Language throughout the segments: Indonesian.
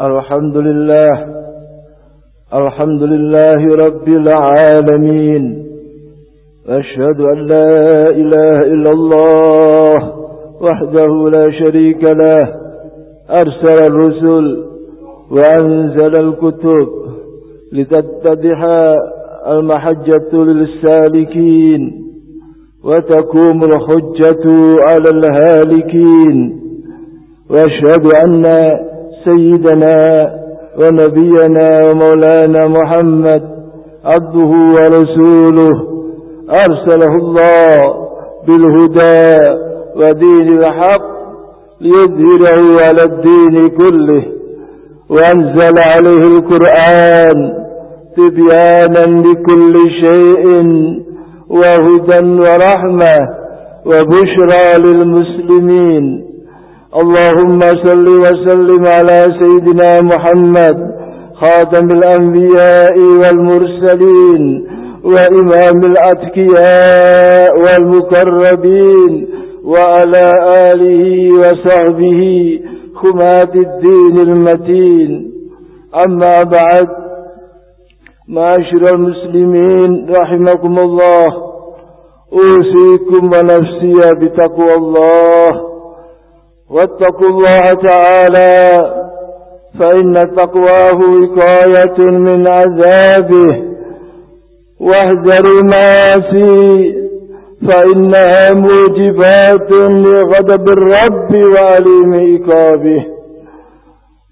الحمد لله الحمد لله رب العالمين أشهد أن لا إله إلا الله وحده لا شريك له أرسل الرسل وأنزل الكتب لتتضح المحجة للسالكين وتكون الحجة على الهالكين وأشهد أن سيدنا ونبينا ومولانا محمد عبده ورسوله. أرسله الله بالهدى ودين الحق ليظهره على الدين كله. وأنزل عليه القرآن تبيانا لكل شيء وهدى ورحمة وبشرى للمسلمين. اللهم صل وسلم على سيدنا محمد خاتم الأنبياء والمرسلين وإمام الأتكياء والمكربين وعلى آله وصحبه خمات الدين المتين. أما بعد معاشر المسلمين رحمكم الله أوصيكم ونفسي بتقوى الله. واتقوا الله تعالى فإن تقواه وقاية من عذابه واهذروا المعاصي فإنها موجبات لغضب الرب وأليم إيقابه.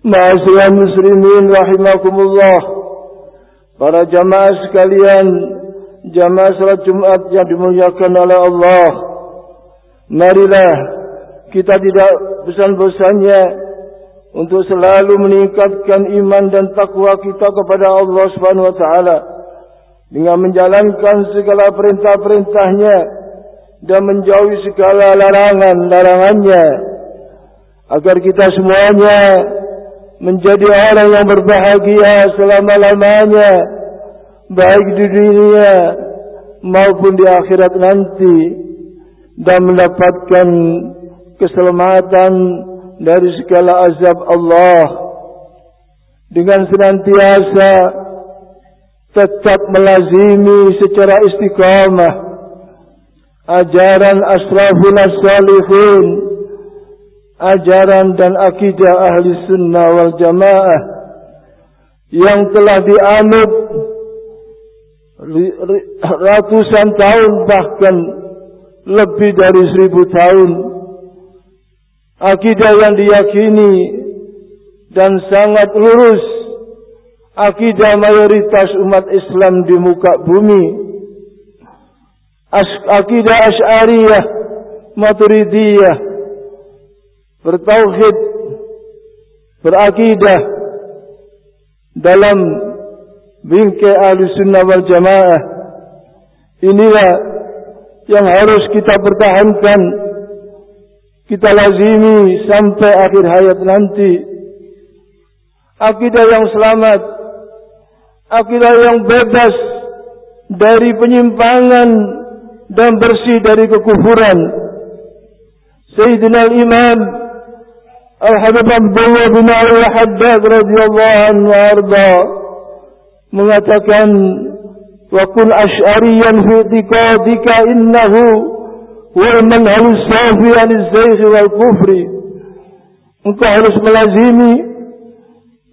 معاشر المسلمين رحمكم الله. para jamaah sekalian jamaah salat Jumat yang dimuliakan oleh Allah marilah kita tidak bosan-bosannya untuk selalu meningkatkan iman dan takwa kita kepada Allah Subhanahu wa taala dengan menjalankan segala perintah-perintahnya dan menjauhi segala larangan-larangannya agar kita semuanya menjadi orang yang berbahagia selama-lamanya baik di dunia maupun di akhirat nanti dan mendapatkan keselamatan dari segala azab Allah. Dengan senantiasa tetap melazimi secara istiqamah ajaran asrafun salihun ajaran dan akidah ahli sunnah wal jamaah yang telah dianut ratusan tahun bahkan lebih dari seribu tahun akidah yang diyakini dan sangat lurus. Akidah mayoritas umat Islam di muka bumi. Akidah Asy'ariyah Maturidiyah bertauhid berakidah dalam bingkai ahli sunnah wal jamaah. Inilah yang harus kita pertahankan kita lazimi sampai akhir hayat nanti. Akidah yang selamat, akidah yang bebas dari penyimpangan dan bersih dari kekufuran. Sayyidina Imam Al-Habib Abdullah bin Ali Haddad radhiyallahu anhu arda mengatakan wa kun asy'ariyan fi innahu والمنهج الصافي عن الزيغ والكفر engkau harus melazimi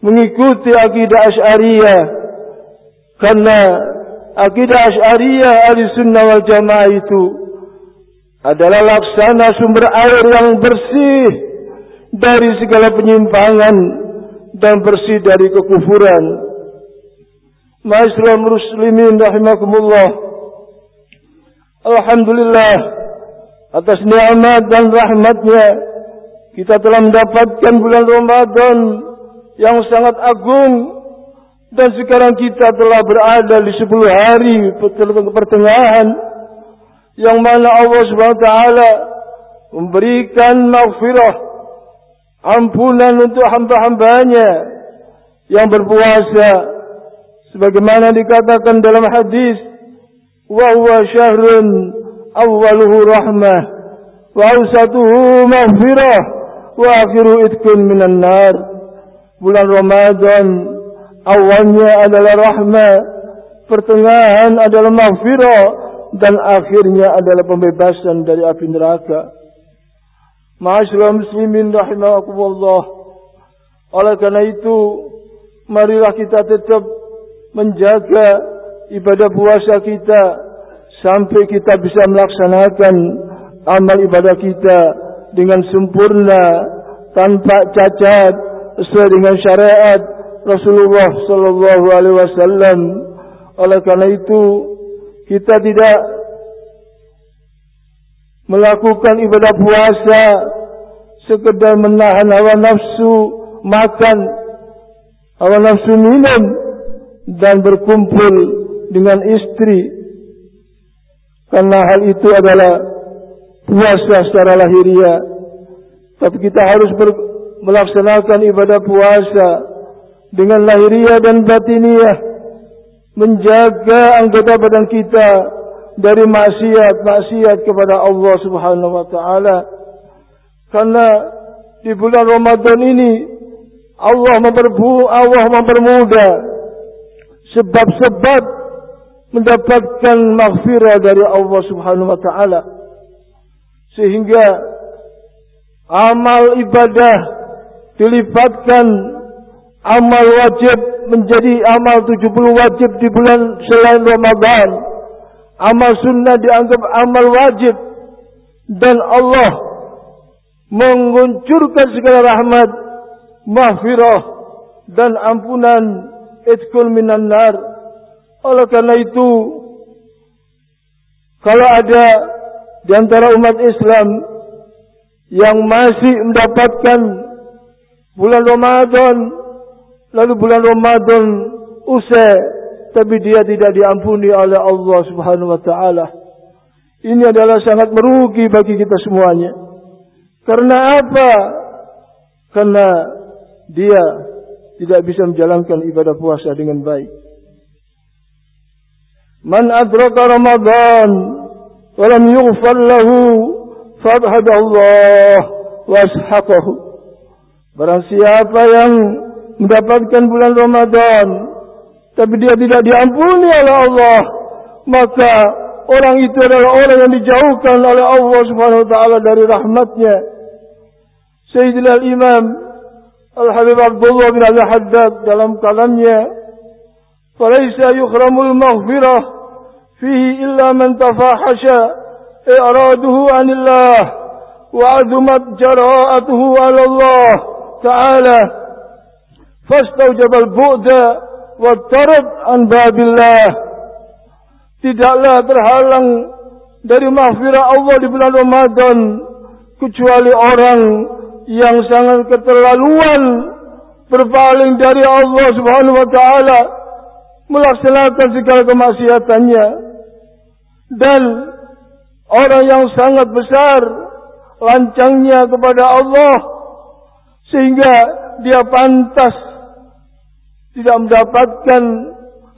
mengikuti akidah Asy'ariyah karena akidah Asy'ariyah ahli sunnah wal jamaah itu adalah laksana sumber air yang bersih dari segala penyimpangan dan bersih dari kekufuran. Masyaallah muslimin rahimakumullah. Alhamdulillah atas nikmat dan rahmatnya kita telah mendapatkan bulan Ramadan yang sangat agung. Dan sekarang kita telah berada di 10 hari pertengahan yang mana Allah Subhanahu wa taala memberikan maghfirah ampunan untuk hamba-hambanya yang berpuasa. Sebagaimana dikatakan dalam hadis wa huwa syahrun awwaluhu rahmah wa ausatuhu maghfirah wa akhiru itkun minan nar bulan Ramadhan awalnya adalah rahmah pertengahan adalah maghfirah dan akhirnya adalah pembebasan dari api neraka. Ma'asyiral muslimin rahimakumullah. Oleh karena itu marilah kita tetap menjaga ibadah puasa kita sampai kita bisa melaksanakan amal ibadah kita dengan sempurna tanpa cacat sesuai dengan syariat Rasulullah sallallahu alaihi wasallam. Oleh karena itu, kita tidak melakukan ibadah puasa sekedar menahan hawa nafsu makan, hawa nafsu minum dan berkumpul dengan istri. Karena hal itu adalah puasa secara lahiriah. Tapi kita harus melaksanakan ibadah puasa dengan lahiriah dan batiniah. Menjaga anggota badan kita dari maksiat-maksiat kepada Allah Subhanahu wa taala. Karena di bulan Ramadan ini Allah memperbu Allah mempermudah sebab-sebab mendapatkan maghfirah dari Allah Subhanahu wa taala. Sehingga amal ibadah dilipatkan amal wajib menjadi amal 70 wajib di bulan selain Ramadan amal sunnah dianggap amal wajib dan Allah menguncurkan segala rahmat, mahfirah dan ampunan itkul minan nar. Oleh karena itu, kalau ada di antara umat Islam yang masih mendapatkan bulan Ramadan, lalu bulan Ramadan usai tapi dia tidak diampuni oleh Allah Subhanahu wa taala. Ini adalah sangat merugi bagi kita semuanya. Karena apa? Karena dia tidak bisa menjalankan ibadah puasa dengan baik. Adraka Ramadan wa lam yughfar lahu fadhhad Allah washaqahu. Barang siapa yang mendapatkan bulan Ramadan tapi dia tidak diampuni oleh Allah, maka orang itu adalah orang yang dijauhkan oleh Allah Subhanahu wa taala dari rahmatnya. Sayyidina Al-Imam Al-Habib Abdullah bin Abi Haddad dalam kalamnya, "Falaysa yukhramul maghfirah fihi illa man tafahasha i'raduhu 'anillah wa 'azumat jara'atuhu 'ala Allah ta'ala." فاستوجب البؤد wattarad an babillah tidaklah terhalang dari mahfirah Allah di bulan Ramadan kecuali orang yang sangat keterlaluan berpaling dari Allah Subhanahu wa taala melaksanakan segala kemaksiatannya. Dan orang yang sangat besar lancangnya kepada Allah sehingga dia pantas tidak mendapatkan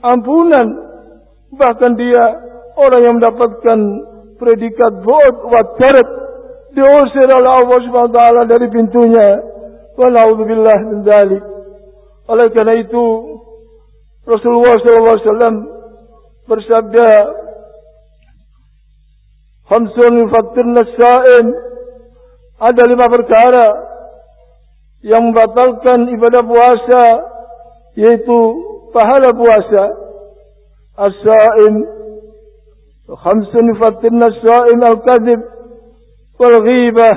ampunan. Bahkan dia orang yang mendapatkan predikat bu'd wa tarat diusir oleh Allah Subhanahu wa taala dari pintunya. Wa naudzubillah min oleh karena itu Rasulullah SAW bersabda, Khamsun yufattirna sa'im. Ada lima perkara yang membatalkan ibadah puasa, yaitu pahala puasa. As-sa'im. Hamsun yufattirna sa'im al-kadib. Wal-ghibah.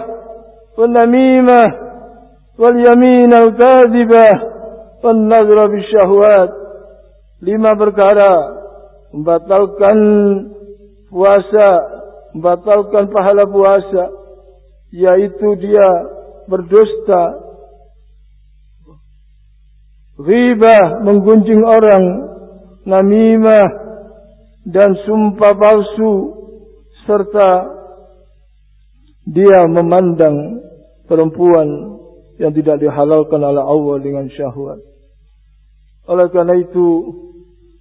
Wal-namimah. Wal-yamin al-kadibah الكاذبة والنظر bisyahwat lima perkara. Membatalkan puasa. Membatalkan pahala puasa. Yaitu dia berdusta. Ghibah menggunjing orang, namimah dan sumpah palsu. Serta dia memandang perempuan yang tidak dihalalkan oleh Allah dengan syahwat. Oleh karena itu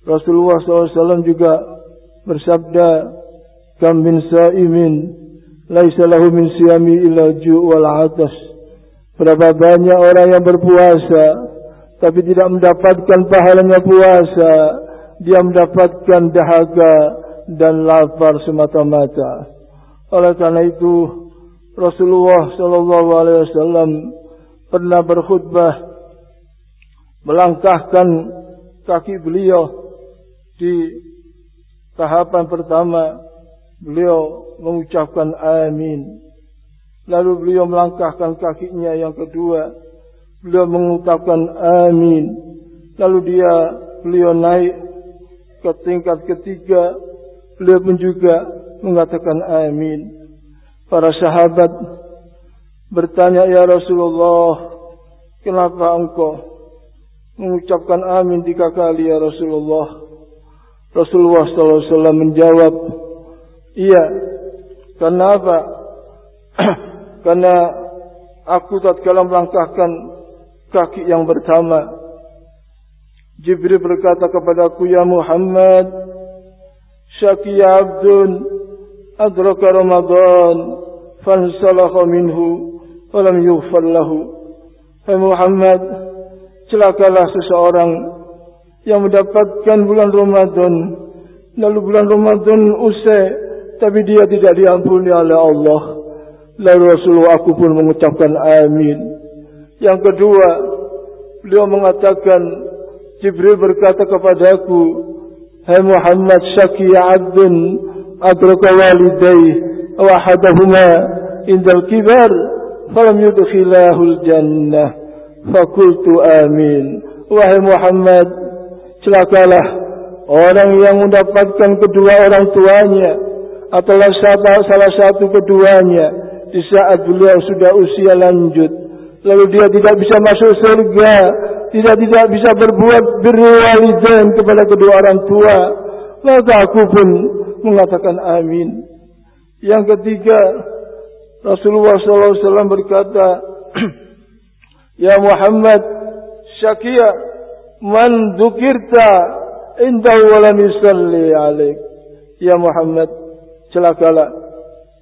Rasulullah SAW juga bersabda, "Kam min sa'imin laisa lahu min siyami illa ju' wal atas." Berapa banyak orang yang berpuasa tapi tidak mendapatkan pahalanya puasa, dia mendapatkan dahaga dan lapar semata-mata. Oleh karena itu, Rasulullah Wasallam pernah berkhutbah melangkahkan kaki beliau di tahapan pertama beliau mengucapkan amin. Lalu beliau melangkahkan kakinya yang kedua beliau mengucapkan amin. Lalu dia beliau naik ke tingkat ketiga beliau pun juga mengatakan amin. Para sahabat bertanya ya Rasulullah kenapa engkau mengucapkan amin tiga kali ya Rasulullah. Rasulullah SAW menjawab iya kenapa karena aku tatkala melangkahkan kaki yang pertama Jibril berkata kepadaku ya Muhammad syakiya abdun adraka Ramadan fansalakha minhu walam yughfar lahu Hai Muhammad celakalah seseorang yang mendapatkan bulan Ramadan. Lalu bulan Ramadan usai tapi dia tidak diampuni oleh Allah. Lalu Rasulullah aku pun mengucapkan amin. Yang kedua beliau mengatakan Jibril berkata kepadaku Hai Muhammad syakiya abdun adraka walidayh wa indal kibar falam yudkhilahul jannah fakultu amin. Wahai Muhammad celakalah orang yang mendapatkan kedua orang tuanya atau salah satu keduanya di saat beliau sudah usia lanjut. Lalu dia tidak bisa masuk surga tidak tidak bisa berbuat berwalidain kepada kedua orang tua maka aku pun mengatakan amin. Yang ketiga Rasulullah SAW berkata, Ya Muhammad, syakia man dukirta indahu walam yusalli alaik. Ya Muhammad, celakalah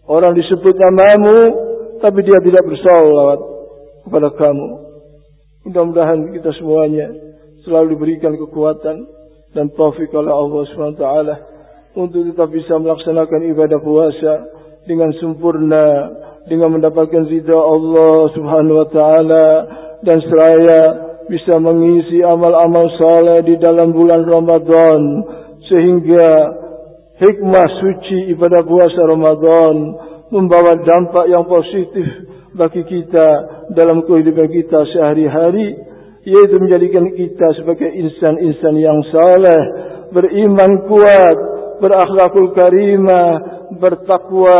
orang disebut namamu tapi dia tidak bersalawat kepada kamu. Mudah-mudahan kita semuanya selalu diberikan kekuatan dan taufik oleh Allah SWT untuk tetap bisa melaksanakan ibadah puasa dengan sempurna dengan mendapatkan ridha Allah Subhanahu wa taala dan seraya bisa mengisi amal-amal saleh di dalam bulan Ramadan sehingga hikmah suci ibadah puasa Ramadan membawa dampak yang positif bagi kita dalam kehidupan kita sehari-hari yaitu menjadikan kita sebagai insan-insan yang saleh beriman kuat berakhlakul karimah bertakwa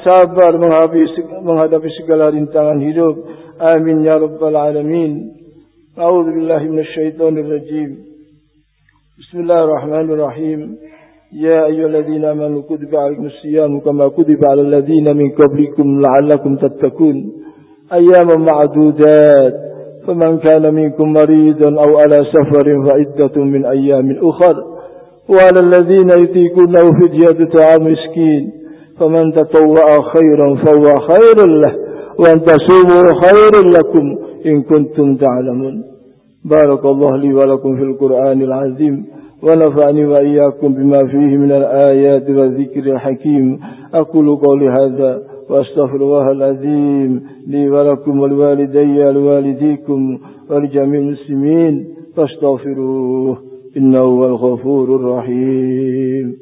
sabar menghadapi segala rintangan hidup. Amin ya rabbal alamin. A'udzu billahi minasyaitonir rajim. Bismillahirrahmanirrahim. يا أيها الذين آمنوا كتب عليكم الصيام كما كتب على الذين من قبلكم لعلكم تتقون أياما معدودات فمن كان منكم مريضا أو على سفر فعدة من أيام أخر وعلى الذين يطيقونه فدية طعام مسكين فمن تطوع خيرا فهو خير له وأن تصوموا خير لكم إن كنتم تعلمون. بارك الله لي ولكم في القرآن العظيم ونفعني وإياكم بما فيه من الآيات والذكر الحكيم. أقول قولي هذا وأستغفر الله العظيم لي ولكم ولوالدي ولوالديكم ولجميع المسلمين فاستغفروه إنه هو الغفور الرحيم.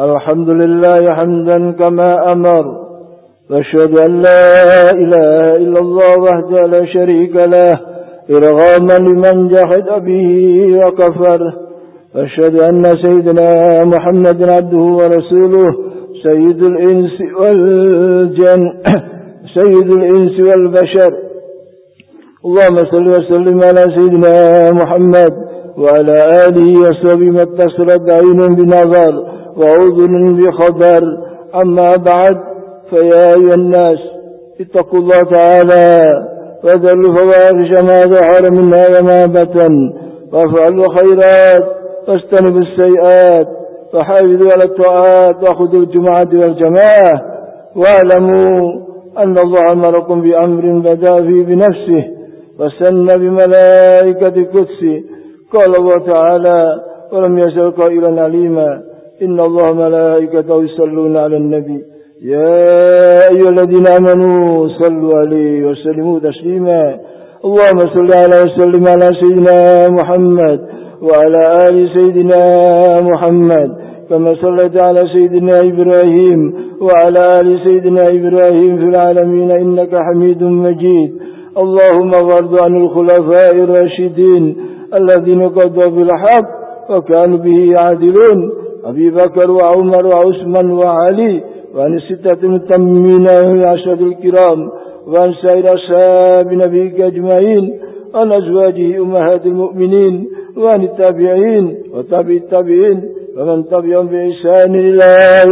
الحمد لله حمدا كما أمر. وأشهد أن لا إله إلا الله وحده لا شريك له إرغاما لمن جحد به وكفر. وأشهد أن سيدنا محمد عبده ورسوله سيد الإنس والجن سيد الإنس والبشر. اللهم صل وسلم على سيدنا محمد وعلى آله وصحبه ما اتصلت عين بنظر. وأذن بخبر. أما بعد فيا أيها الناس اتقوا الله تعالى وذلوا فواحش ما ظهر منها وما بطن وافعلوا خيرات واجتنبوا السيئات وحافظوا على الطاعات وخذوا الجمعة والجماعة. واعلموا أن الله أمركم بأمر بدأ فيه بنفسه وسن بملائكة قدسه قال الله تعالى ولم يزل قائلا عليما. إن الله ملائكته يصلون على النبي. يا أيها الذين آمنوا صلوا عليه وسلموا تسليما. اللهم صل على وسلم على سيدنا محمد وعلى آل سيدنا محمد. كما صليت على سيدنا إبراهيم وعلى آل سيدنا إبراهيم في العالمين إنك حميد مجيد. اللهم وارض عن الخلفاء الراشدين الذين قضوا بالحق وكانوا به يعدلون أبي بكر وعمر وعثمان وعلي وعن الستة المتممين والعشرة الكرام وعن سائر أصحاب نبيك أجمعين وعن أزواجه أمهات المؤمنين وعن التابعين وتابع التابعين ومن تبعهم بإحسان إلى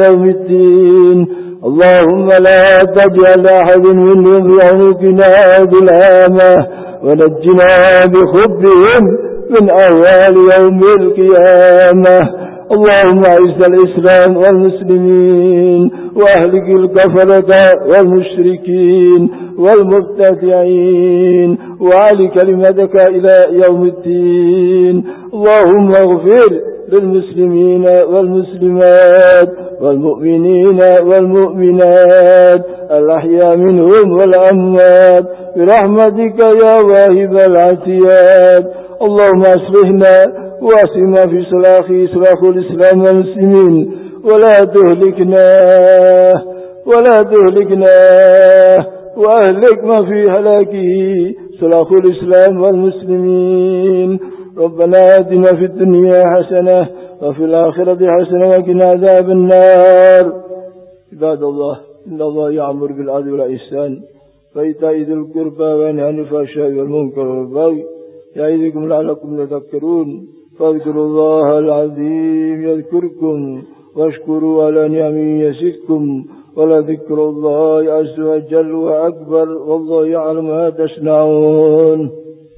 يوم الدين. اللهم لا تجعل أحد منهم في عنقنا بالآمة ونجنا بخبهم من أهوال يوم القيامة. اللهم اعز الإسلام والمسلمين وأهلك الكفرة والمشركين والمبتدعين وعلي كلمتك إلى يوم الدين. اللهم اغفر للمسلمين والمسلمات والمؤمنين والمؤمنات الأحياء منهم والأموات برحمتك يا واهب العتيات اللهم أصلحنا واسمنا في صلاحه صلاح الإسلام والمسلمين. ولا تهلكنا ولا تهلكنا وأهلك ما في هلاكه صلاح الإسلام والمسلمين. ربنا آتنا في الدنيا حسنة وفي الآخرة حسنة وقنا عذاب النار. عباد الله إن الله يعمر بالعدل والإحسان. فإيتاء ذي القربى وينهى عن الفحشاء والمنكر والبغي. يعظكم لعلكم تذكرون. فاذكروا الله العظيم يذكركم واشكروا على نعمه يزدكم ولذكر الله عز وجل وأكبر والله يعلم ما تصنعون